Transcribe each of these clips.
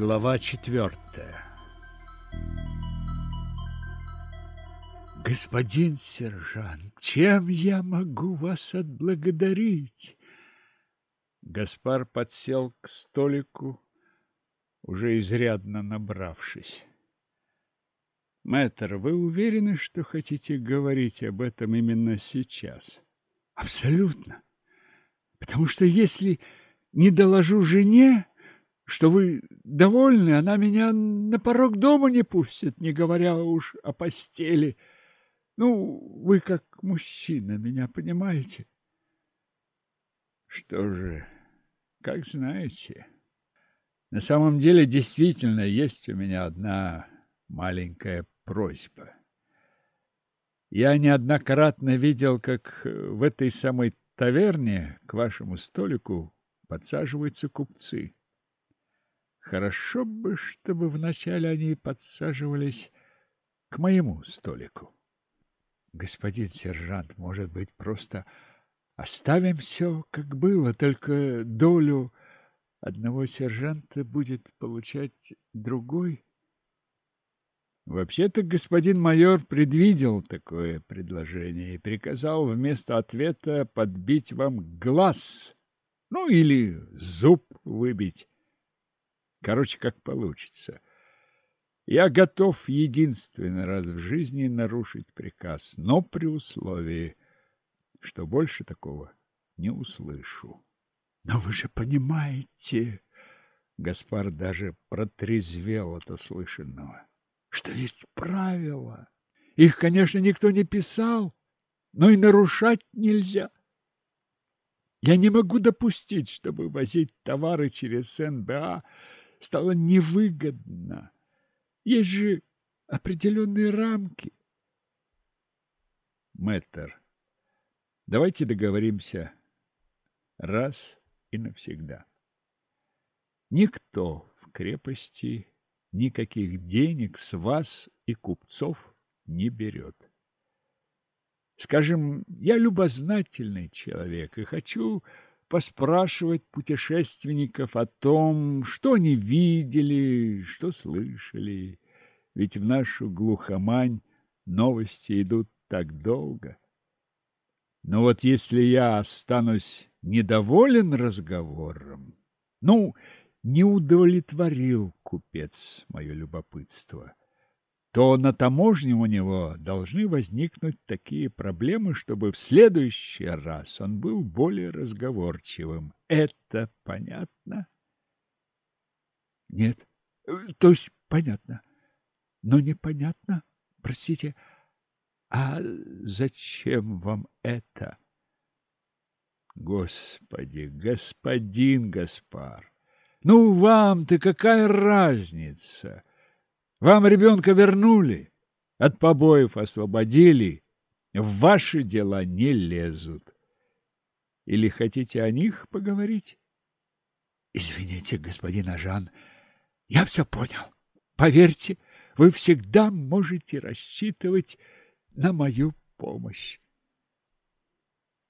Глава четвертая Господин сержант, чем я могу вас отблагодарить? Гаспар подсел к столику, уже изрядно набравшись. Мэтр, вы уверены, что хотите говорить об этом именно сейчас? Абсолютно. Потому что если не доложу жене, что вы довольны, она меня на порог дома не пустит, не говоря уж о постели. Ну, вы как мужчина меня понимаете? Что же, как знаете. На самом деле, действительно, есть у меня одна маленькая просьба. Я неоднократно видел, как в этой самой таверне к вашему столику подсаживаются купцы. Хорошо бы, чтобы вначале они подсаживались к моему столику. Господин сержант, может быть, просто оставим все, как было, только долю одного сержанта будет получать другой? Вообще-то господин майор предвидел такое предложение и приказал вместо ответа подбить вам глаз, ну или зуб выбить. Короче, как получится. Я готов единственный раз в жизни нарушить приказ, но при условии, что больше такого не услышу. Но вы же понимаете, Гаспар даже протрезвел от услышанного что есть правила. Их, конечно, никто не писал, но и нарушать нельзя. Я не могу допустить, чтобы возить товары через НБА стало невыгодно. Есть же определенные рамки. Мэтр, давайте договоримся раз и навсегда. Никто в крепости никаких денег с вас и купцов не берет. Скажем, я любознательный человек и хочу поспрашивать путешественников о том, что они видели, что слышали. Ведь в нашу глухомань новости идут так долго. Но вот если я останусь недоволен разговором, ну, не удовлетворил купец мое любопытство, то на таможне у него должны возникнуть такие проблемы, чтобы в следующий раз он был более разговорчивым. Это понятно? Нет. То есть понятно. Но непонятно. Простите, а зачем вам это? Господи, господин Гаспар! Ну, вам-то какая разница? Вам ребенка вернули, от побоев освободили, в ваши дела не лезут. Или хотите о них поговорить? Извините, господин Ажан, я все понял. Поверьте, вы всегда можете рассчитывать на мою помощь.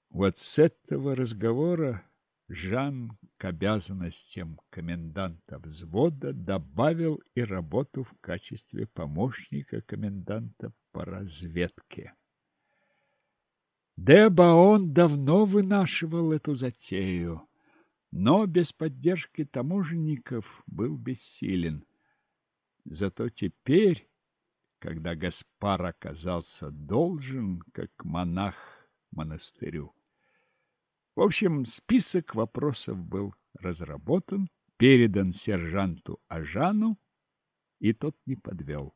Вот с этого разговора Жан к обязанностям коменданта взвода добавил и работу в качестве помощника коменданта по разведке. Дебаон давно вынашивал эту затею, но без поддержки таможенников был бессилен. Зато теперь, когда Гаспар оказался должен, как монах монастырю, в общем, список вопросов был разработан, передан сержанту Ажану, и тот не подвел.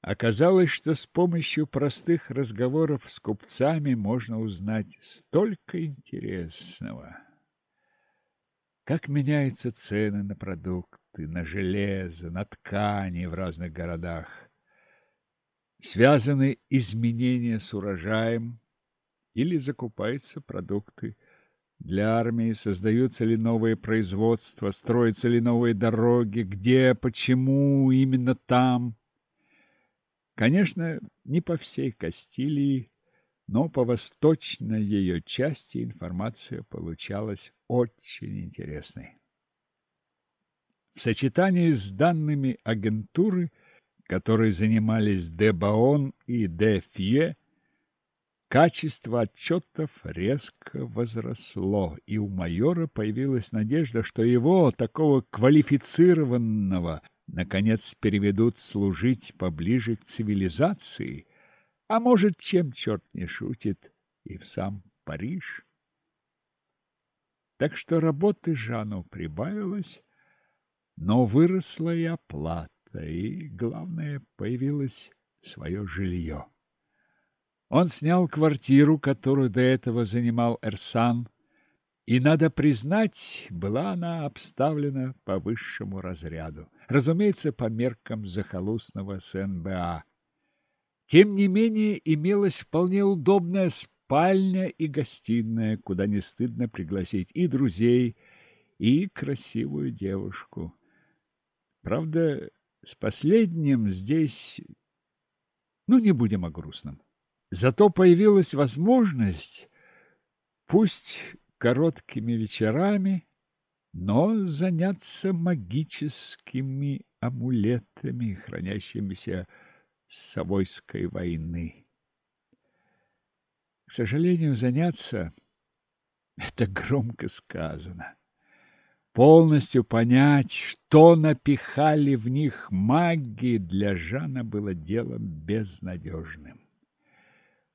Оказалось, что с помощью простых разговоров с купцами можно узнать столько интересного. Как меняются цены на продукты, на железо, на ткани в разных городах. Связаны изменения с урожаем или закупаются продукты для армии, создаются ли новые производства, строятся ли новые дороги, где, почему, именно там. Конечно, не по всей Кастилии, но по восточной ее части информация получалась очень интересной. В сочетании с данными агентуры, которой занимались Де Баон и Де Фье, качество отчетов резко возросло, и у майора появилась надежда, что его, такого квалифицированного, наконец переведут служить поближе к цивилизации, а может, чем черт не шутит, и в сам Париж. Так что работы Жану прибавилось, но выросла и оплата, и, главное, появилось свое жилье. Он снял квартиру, которую до этого занимал Эрсан, и, надо признать, была она обставлена по высшему разряду, разумеется, по меркам захолустного СНБА. Тем не менее, имелась вполне удобная спальня и гостиная, куда не стыдно пригласить и друзей, и красивую девушку. Правда, с последним здесь... Ну, не будем о грустном. Зато появилась возможность, пусть короткими вечерами, но заняться магическими амулетами, хранящимися с Савойской войны. К сожалению, заняться — это громко сказано полностью понять, что напихали в них маги, для Жана было делом безнадежным.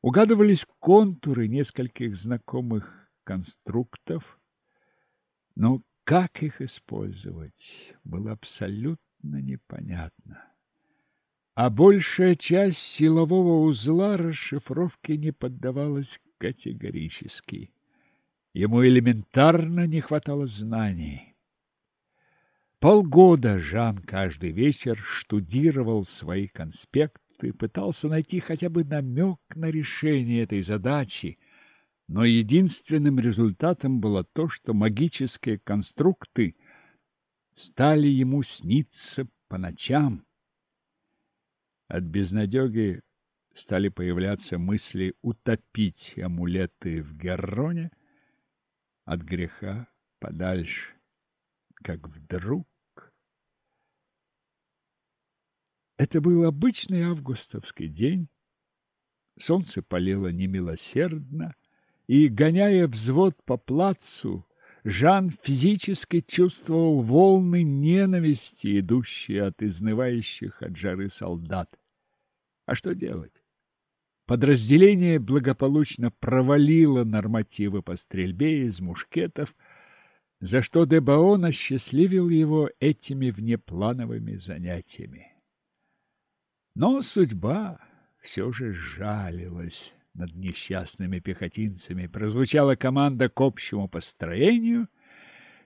Угадывались контуры нескольких знакомых конструктов, но как их использовать, было абсолютно непонятно. А большая часть силового узла расшифровке не поддавалась категорически. Ему элементарно не хватало знаний. Полгода Жан каждый вечер штудировал свои конспекты, пытался найти хотя бы намек на решение этой задачи, но единственным результатом было то, что магические конструкты стали ему сниться по ночам. От безнадеги стали появляться мысли утопить амулеты в Герроне от греха подальше как вдруг... Это был обычный августовский день. Солнце палило немилосердно, и, гоняя взвод по плацу, Жан физически чувствовал волны ненависти, идущие от изнывающих от жары солдат. А что делать? Подразделение благополучно провалило нормативы по стрельбе из мушкетов, за что Дебаон осчастливил его этими внеплановыми занятиями. Но судьба все же жалилась над несчастными пехотинцами. Прозвучала команда к общему построению.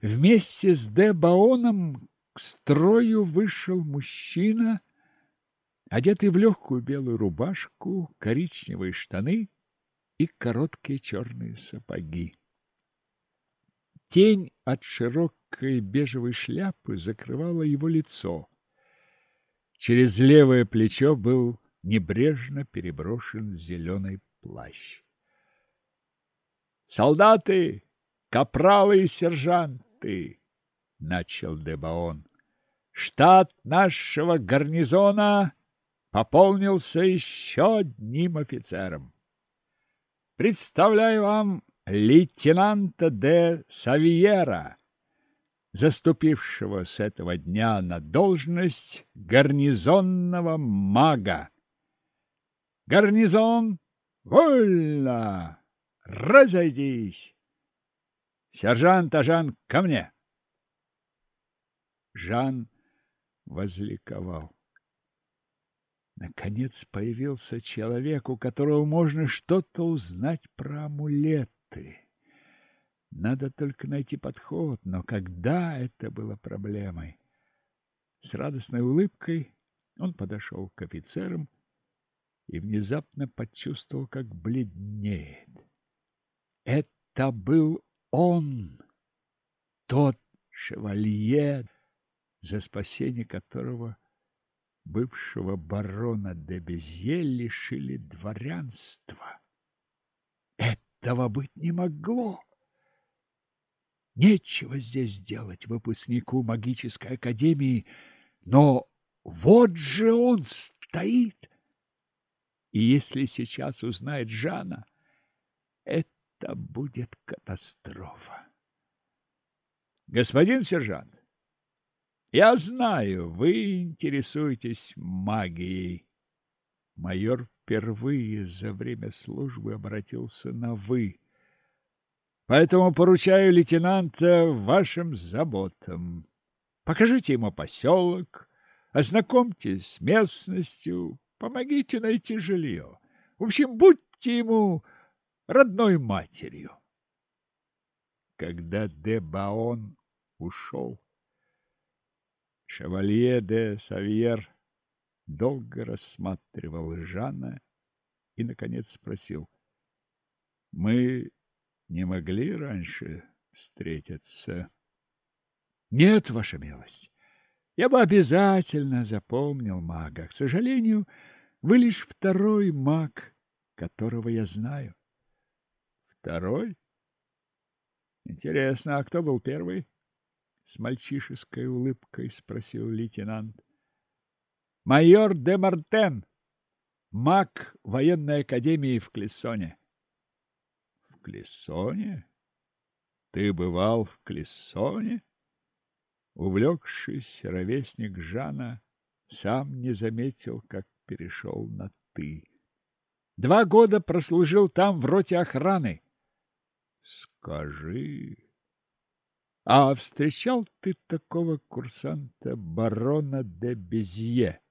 Вместе с Дебаоном к строю вышел мужчина, одетый в легкую белую рубашку, коричневые штаны и короткие черные сапоги. Тень от широкой бежевой шляпы закрывала его лицо. Через левое плечо был небрежно переброшен зеленый плащ. «Солдаты, капралы и сержанты!» — начал Дебаон. «Штат нашего гарнизона пополнился еще одним офицером. Представляю вам лейтенанта де Савиера, заступившего с этого дня на должность гарнизонного мага. Гарнизон, вольно! Разойдись! Сержант Ажан, ко мне! Жан возликовал. Наконец появился человек, у которого можно что-то узнать про амулет ты. Надо только найти подход, но когда это было проблемой? С радостной улыбкой он подошел к офицерам и внезапно почувствовал, как бледнеет. Это был он, тот шевалье, за спасение которого бывшего барона де Безье лишили дворянства. Это этого быть не могло. Нечего здесь делать выпускнику магической академии, но вот же он стоит. И если сейчас узнает Жана, это будет катастрофа. Господин сержант, я знаю, вы интересуетесь магией. Майор впервые за время службы обратился на «вы». Поэтому поручаю лейтенанта вашим заботам. Покажите ему поселок, ознакомьтесь с местностью, помогите найти жилье. В общем, будьте ему родной матерью. Когда де Баон ушел, шевалье де Савьер долго рассматривал Жана и, наконец, спросил. — Мы не могли раньше встретиться? — Нет, ваша милость. Я бы обязательно запомнил мага. К сожалению, вы лишь второй маг, которого я знаю. Второй? Интересно, а кто был первый? С мальчишеской улыбкой спросил лейтенант. Майор де Мартен, маг военной академии в Клессоне. Клессоне? Ты бывал в Клессоне? Увлекшись, ровесник Жана сам не заметил, как перешел на «ты». Два года прослужил там в роте охраны. Скажи, а встречал ты такого курсанта барона де Безье?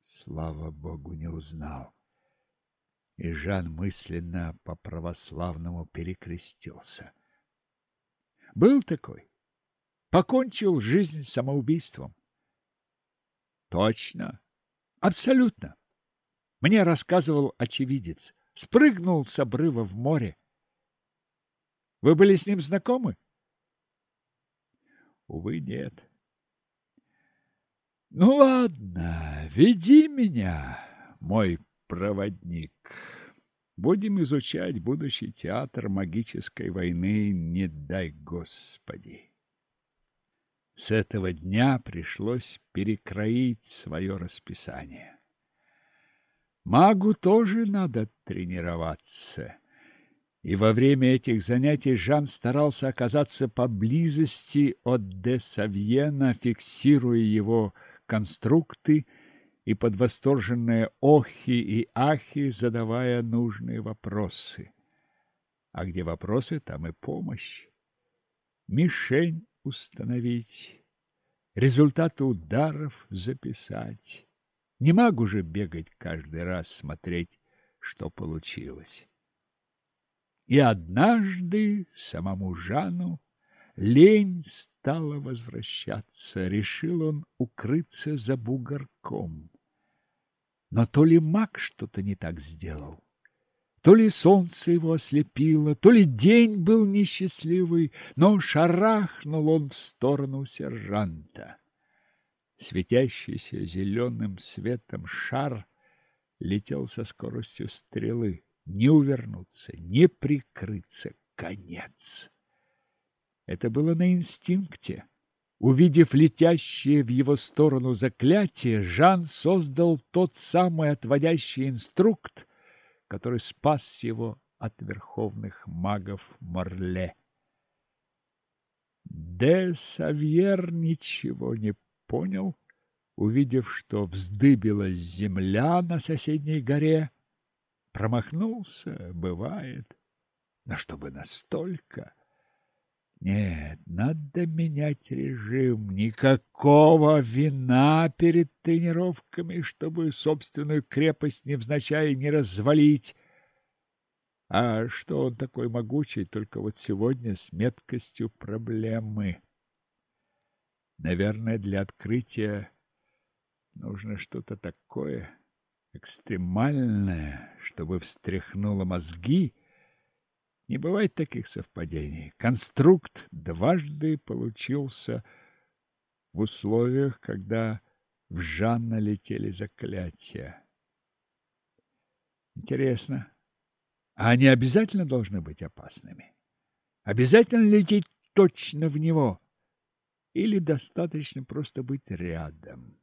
Слава богу, не узнал. И Жан мысленно по-православному перекрестился. Был такой. Покончил жизнь самоубийством. Точно. Абсолютно. Мне рассказывал очевидец. Спрыгнул с обрыва в море. Вы были с ним знакомы? Увы, нет. Ну ладно, веди меня, мой проводник. Будем изучать будущий театр магической войны, не дай Господи. С этого дня пришлось перекроить свое расписание. Магу тоже надо тренироваться. И во время этих занятий Жан старался оказаться поблизости от де Савьена, фиксируя его конструкты и под восторженные охи и ахи задавая нужные вопросы. А где вопросы, там и помощь. Мишень установить, результаты ударов записать. Не могу же бегать каждый раз смотреть, что получилось. И однажды самому Жану лень стала возвращаться. Решил он укрыться за бугорком. Но то ли маг что-то не так сделал, то ли солнце его ослепило, то ли день был несчастливый, но шарахнул он в сторону сержанта. Светящийся зеленым светом шар летел со скоростью стрелы не увернуться, не прикрыться. Конец. Это было на инстинкте. Увидев летящее в его сторону заклятие, Жан создал тот самый отводящий инструкт, который спас его от верховных магов Морле. Де Савьер ничего не понял, увидев, что вздыбилась земля на соседней горе, Промахнулся, бывает. Но чтобы настолько... Нет, надо менять режим. Никакого вина перед тренировками, чтобы собственную крепость невзначай не развалить. А что он такой могучий, только вот сегодня с меткостью проблемы. Наверное, для открытия нужно что-то такое экстремальное, чтобы встряхнуло мозги. Не бывает таких совпадений. Конструкт дважды получился в условиях, когда в Жанна летели заклятия. Интересно, а они обязательно должны быть опасными? Обязательно лететь точно в него? Или достаточно просто быть рядом?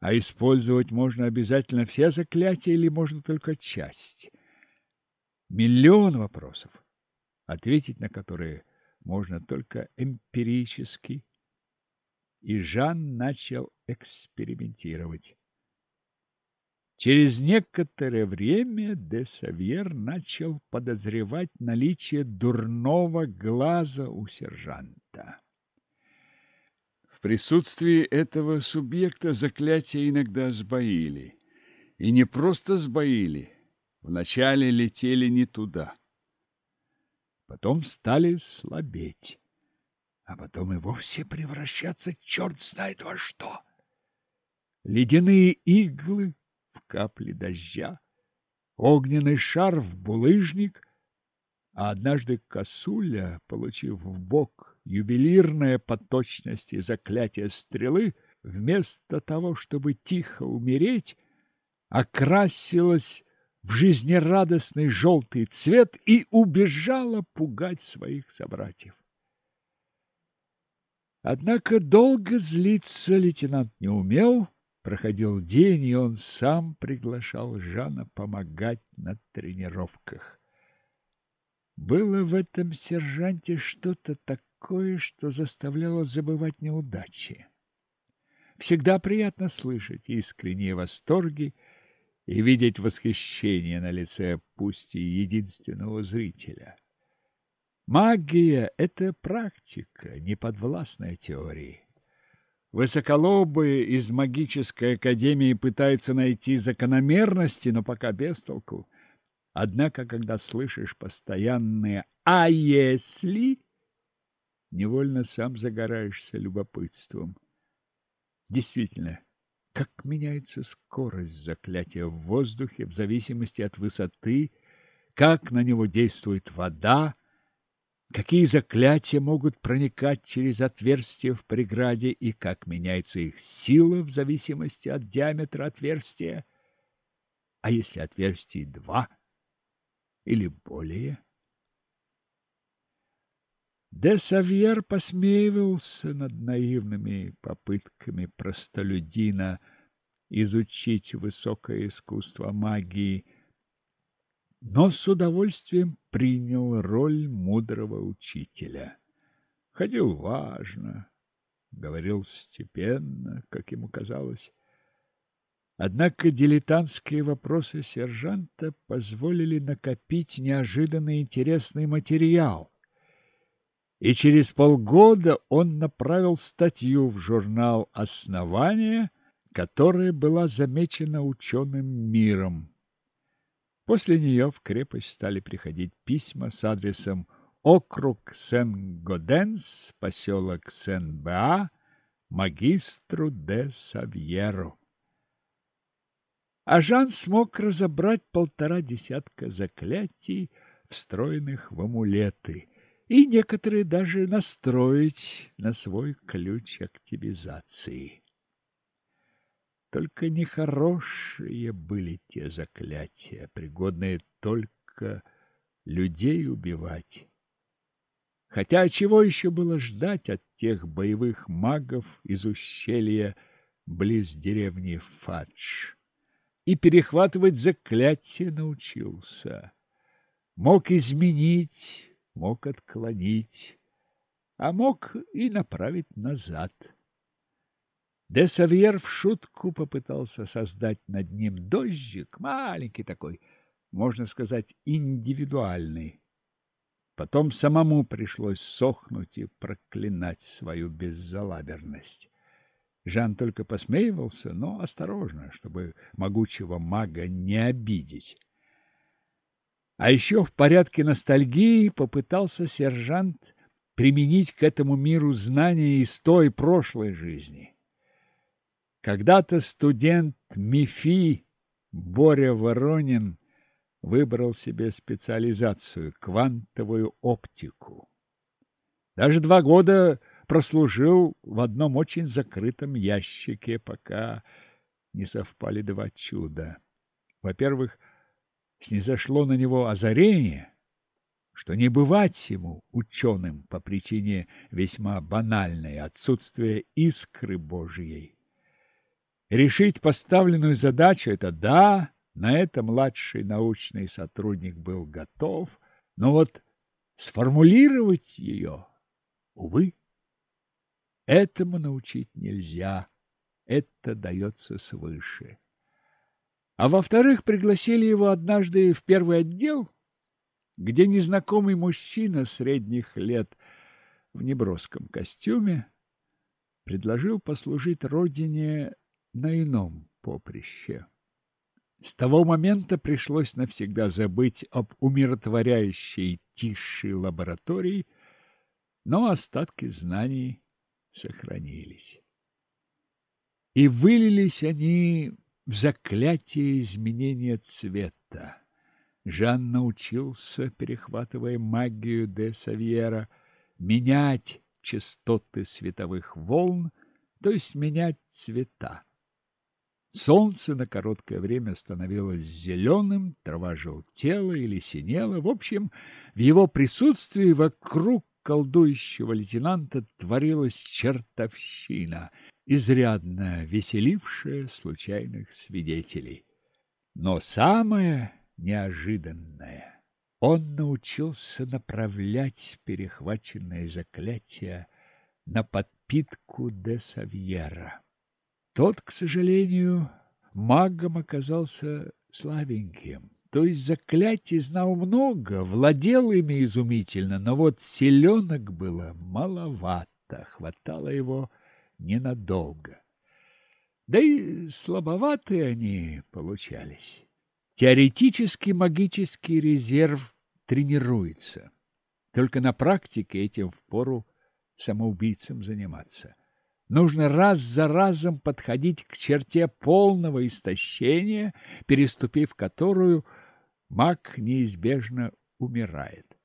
А использовать можно обязательно все заклятия или можно только часть? Миллион вопросов, ответить на которые можно только эмпирически. И Жан начал экспериментировать. Через некоторое время де Савьер начал подозревать наличие дурного глаза у сержанта. В присутствии этого субъекта заклятия иногда сбоили. И не просто сбоили, вначале летели не туда. Потом стали слабеть, а потом и вовсе превращаться черт знает во что. Ледяные иглы в капли дождя, огненный шар в булыжник, а однажды косуля, получив в бок ювелирное по точности заклятие стрелы, вместо того, чтобы тихо умереть, окрасилась в жизнерадостный желтый цвет и убежала пугать своих собратьев. Однако долго злиться лейтенант не умел, Проходил день, и он сам приглашал Жана помогать на тренировках. Было в этом сержанте что-то такое, что заставляло забывать неудачи. Всегда приятно слышать искренние восторги и видеть восхищение на лице пусть и единственного зрителя. Магия — это практика, не подвластная теории. Высоколобые из магической академии пытаются найти закономерности, но пока без толку. Однако, когда слышишь постоянные «а если?», невольно сам загораешься любопытством. Действительно, как меняется скорость заклятия в воздухе в зависимости от высоты, как на него действует вода, какие заклятия могут проникать через отверстия в преграде и как меняется их сила в зависимости от диаметра отверстия. А если отверстий два или более? Де Савьер посмеивался над наивными попытками простолюдина изучить высокое искусство магии – но с удовольствием принял роль мудрого учителя. Ходил важно, говорил степенно, как ему казалось. Однако дилетантские вопросы сержанта позволили накопить неожиданно интересный материал. И через полгода он направил статью в журнал «Основание», которая была замечена ученым миром. После нее в крепость стали приходить письма с адресом округ Сен-Годенс, поселок Сен-Беа, магистру де Савьеру. А Жан смог разобрать полтора десятка заклятий, встроенных в амулеты, и некоторые даже настроить на свой ключ активизации. Только нехорошие были те заклятия, пригодные только людей убивать. Хотя чего еще было ждать от тех боевых магов из ущелья близ деревни Фадж? И перехватывать заклятие научился. Мог изменить, мог отклонить, а мог и направить назад. Де Савьер в шутку попытался создать над ним дождик, маленький такой, можно сказать, индивидуальный. Потом самому пришлось сохнуть и проклинать свою беззалаберность. Жан только посмеивался, но осторожно, чтобы могучего мага не обидеть. А еще в порядке ностальгии попытался сержант применить к этому миру знания из той прошлой жизни. Когда-то студент МИФИ Боря Воронин выбрал себе специализацию – квантовую оптику. Даже два года прослужил в одном очень закрытом ящике, пока не совпали два чуда. Во-первых, снизошло на него озарение, что не бывать ему ученым по причине весьма банальной отсутствия искры Божьей. Решить поставленную задачу – это да, на это младший научный сотрудник был готов, но вот сформулировать ее, увы, этому научить нельзя, это дается свыше. А во-вторых, пригласили его однажды в первый отдел, где незнакомый мужчина средних лет в неброском костюме предложил послужить родине на ином поприще. С того момента пришлось навсегда забыть об умиротворяющей тише лаборатории, но остатки знаний сохранились. И вылились они в заклятие изменения цвета. Жан научился, перехватывая магию де Савьера, менять частоты световых волн, то есть менять цвета. Солнце на короткое время становилось зеленым, трава желтела или синела. В общем, в его присутствии вокруг колдующего лейтенанта творилась чертовщина, изрядно веселившая случайных свидетелей. Но самое неожиданное. Он научился направлять перехваченные заклятия на подпитку де Савьера. Тот, к сожалению, магом оказался слабеньким. То есть заклятий знал много, владел ими изумительно, но вот селенок было маловато, хватало его ненадолго. Да и слабоватые они получались. Теоретически магический резерв тренируется. Только на практике этим впору самоубийцам заниматься. Нужно раз за разом подходить к черте полного истощения, переступив которую маг неизбежно умирает.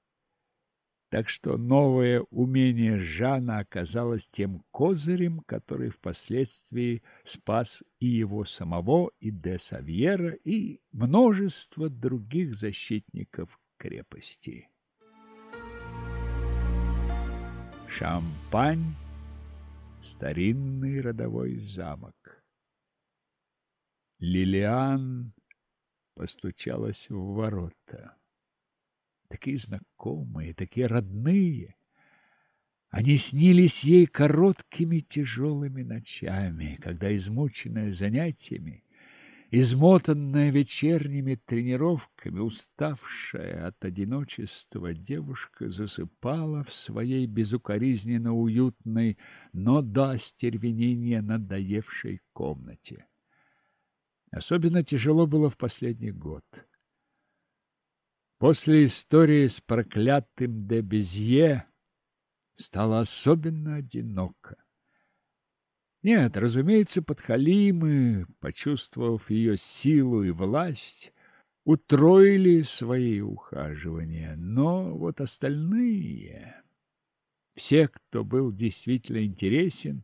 Так что новое умение Жана оказалось тем козырем, который впоследствии спас и его самого, и де Савьера, и множество других защитников крепости. Шампань — старинный родовой замок. Лилиан постучалась в ворота такие знакомые, такие родные. Они снились ей короткими тяжелыми ночами, когда, измученная занятиями, измотанная вечерними тренировками, уставшая от одиночества, девушка засыпала в своей безукоризненно уютной, но до остервенения надоевшей комнате. Особенно тяжело было в последний год. После истории с проклятым де Безье стало особенно одиноко. Нет, разумеется, подхалимы, почувствовав ее силу и власть, утроили свои ухаживания, но вот остальные, все, кто был действительно интересен,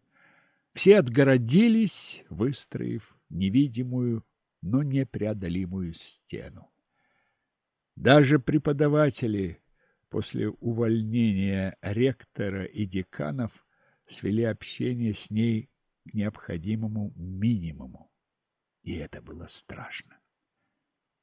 все отгородились, выстроив невидимую, но непреодолимую стену. Даже преподаватели после увольнения ректора и деканов свели общение с ней к необходимому минимуму. И это было страшно.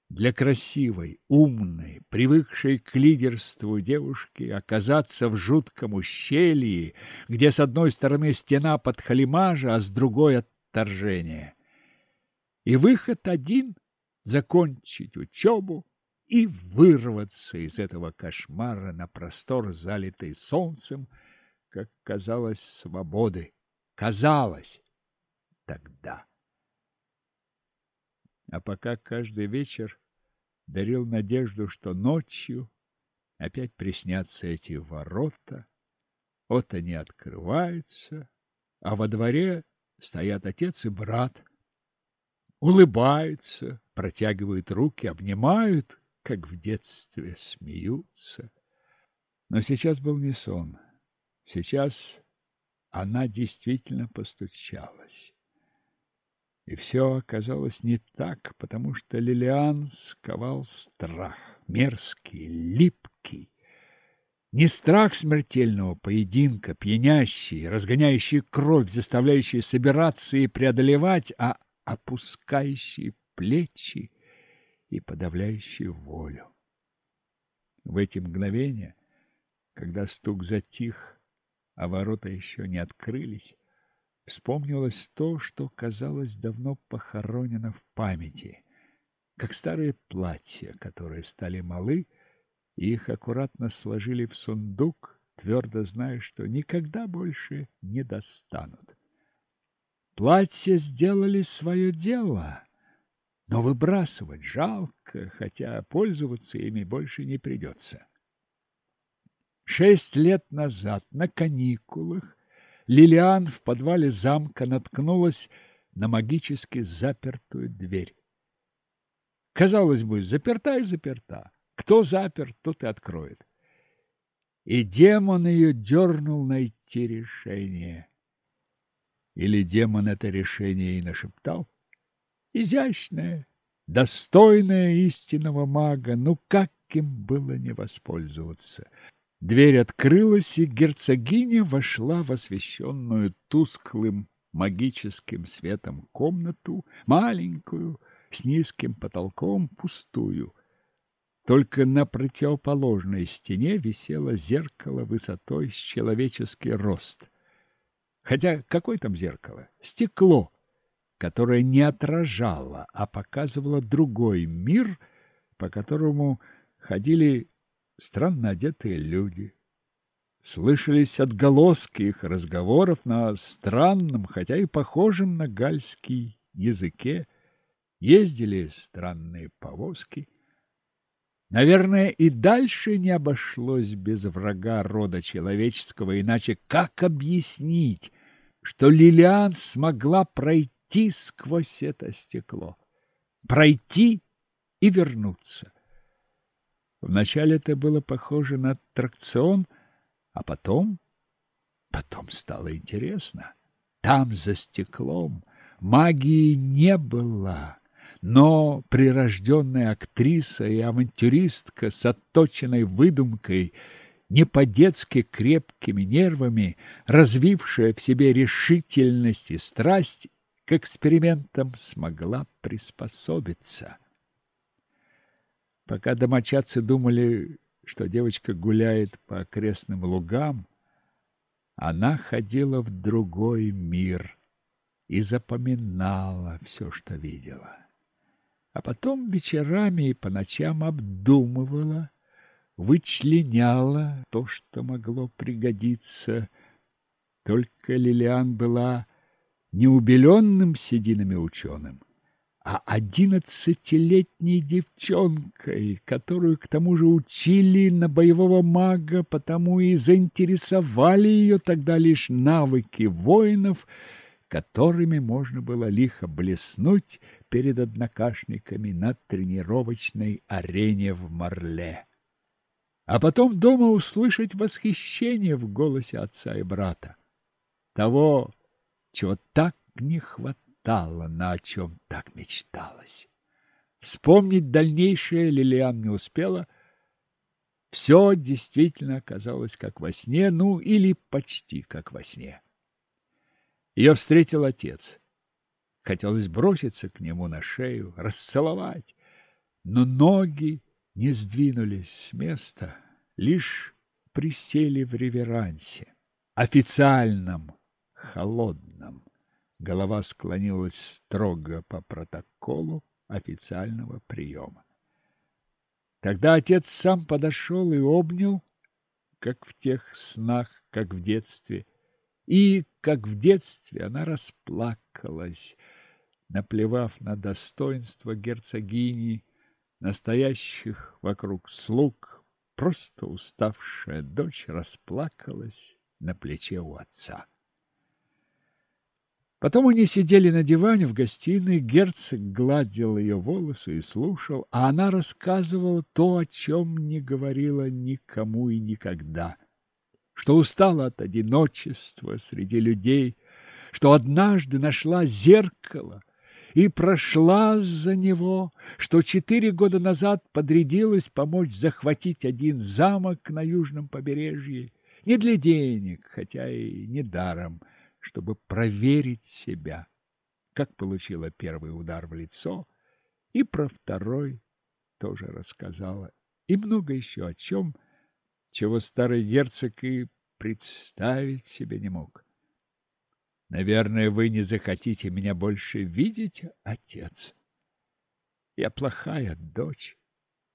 Для красивой, умной, привыкшей к лидерству девушки оказаться в жутком ущелье, где с одной стороны стена подхалимажа, а с другой отторжение. И выход один — закончить учебу, и вырваться из этого кошмара на простор, залитый солнцем, как казалось, свободы. Казалось тогда. А пока каждый вечер дарил надежду, что ночью опять приснятся эти ворота, вот они открываются, а во дворе стоят отец и брат, улыбаются, протягивают руки, обнимают как в детстве смеются. Но сейчас был не сон. Сейчас она действительно постучалась. И все оказалось не так, потому что Лилиан сковал страх, мерзкий, липкий, Не страх смертельного поединка, пьянящий, разгоняющий кровь, заставляющий собираться и преодолевать, а опускающий плечи и подавляющий волю. В эти мгновения, когда стук затих, а ворота еще не открылись, вспомнилось то, что казалось давно похоронено в памяти, как старые платья, которые стали малы, и их аккуратно сложили в сундук, твердо зная, что никогда больше не достанут. Платья сделали свое дело, но выбрасывать жалко, хотя пользоваться ими больше не придется. Шесть лет назад на каникулах Лилиан в подвале замка наткнулась на магически запертую дверь. Казалось бы, заперта и заперта. Кто запер, тот и откроет. И демон ее дернул найти решение. Или демон это решение и нашептал? Изящное, достойное истинного мага, ну как им было не воспользоваться? Дверь открылась, и герцогиня вошла в освещенную тусклым магическим светом комнату, маленькую, с низким потолком, пустую. Только на противоположной стене висело зеркало высотой с человеческий рост. Хотя какое там зеркало? Стекло, которое не отражало, а показывало другой мир, по которому ходили странно одетые люди. Слышались отголоски их разговоров на странном, хотя и похожем на гальский языке. Ездили странные повозки. Наверное, и дальше не обошлось без врага рода человеческого, иначе как объяснить, что Лилиан смогла пройти сквозь это стекло? Пройти и вернуться. Вначале это было похоже на аттракцион, а потом... Потом стало интересно. Там, за стеклом, магии не было, но прирожденная актриса и авантюристка с отточенной выдумкой, не по-детски крепкими нервами, развившая в себе решительность и страсть, к экспериментам смогла приспособиться. Пока домочадцы думали, что девочка гуляет по окрестным лугам, она ходила в другой мир и запоминала все, что видела. А потом вечерами и по ночам обдумывала, вычленяла то, что могло пригодиться. Только Лилиан была неубеленным сединами ученым, а одиннадцатилетней девчонкой, которую к тому же учили на боевого мага, потому и заинтересовали ее тогда лишь навыки воинов, которыми можно было лихо блеснуть перед однокашниками на тренировочной арене в Марле. А потом дома услышать восхищение в голосе отца и брата. Того, чего так не хватало на о чем так мечталось. Вспомнить дальнейшее Лилиан не успела. Все действительно оказалось как во сне, ну или почти как во сне. Ее встретил отец. Хотелось броситься к нему на шею, расцеловать, но ноги не сдвинулись с места, лишь присели в реверансе, официальном, холодном. Голова склонилась строго по протоколу официального приема. Тогда отец сам подошел и обнял, как в тех снах, как в детстве. И, как в детстве, она расплакалась, наплевав на достоинство герцогини, настоящих вокруг слуг, просто уставшая дочь расплакалась на плече у отца. Потом они сидели на диване в гостиной, герцог гладил ее волосы и слушал, а она рассказывала то, о чем не говорила никому и никогда, что устала от одиночества среди людей, что однажды нашла зеркало и прошла за него, что четыре года назад подрядилась помочь захватить один замок на южном побережье, не для денег, хотя и не даром, чтобы проверить себя, как получила первый удар в лицо, и про второй тоже рассказала, и много еще о чем, чего старый герцог и представить себе не мог. Наверное, вы не захотите меня больше видеть, отец. Я плохая дочь,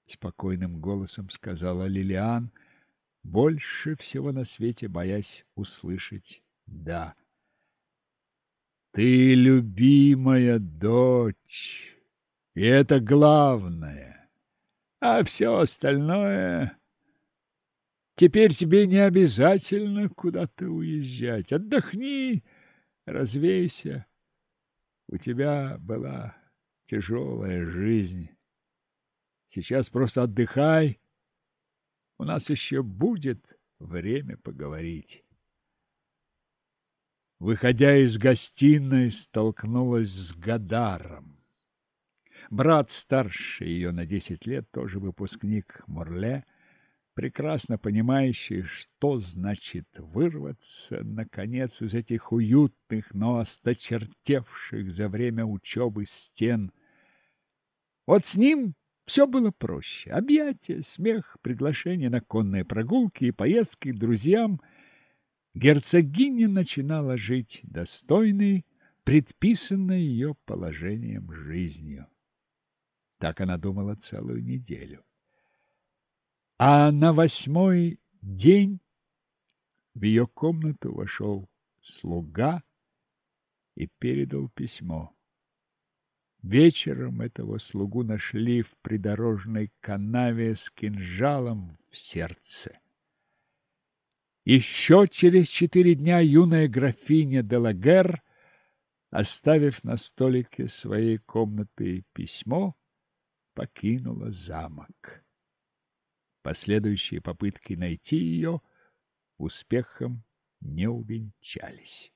спокойным голосом сказала Лилиан, больше всего на свете боясь услышать да. Ты любимая дочь, и это главное. А все остальное... Теперь тебе не обязательно куда-то уезжать. Отдохни, развейся. У тебя была тяжелая жизнь. Сейчас просто отдыхай. У нас еще будет время поговорить. Выходя из гостиной, столкнулась с Гадаром. Брат старше ее на десять лет, тоже выпускник Морле, прекрасно понимающий, что значит вырваться, наконец, из этих уютных, но осточертевших за время учебы стен. Вот с ним все было проще. Объятия, смех, приглашение на конные прогулки и поездки к друзьям. Герцогиня начинала жить достойной, предписанной ее положением жизнью. Так она думала целую неделю. А на восьмой день в ее комнату вошел слуга и передал письмо. Вечером этого слугу нашли в придорожной канаве с кинжалом в сердце. Еще через четыре дня юная графиня Делагер, оставив на столике своей комнаты письмо, покинула замок. Последующие попытки найти ее успехом не увенчались.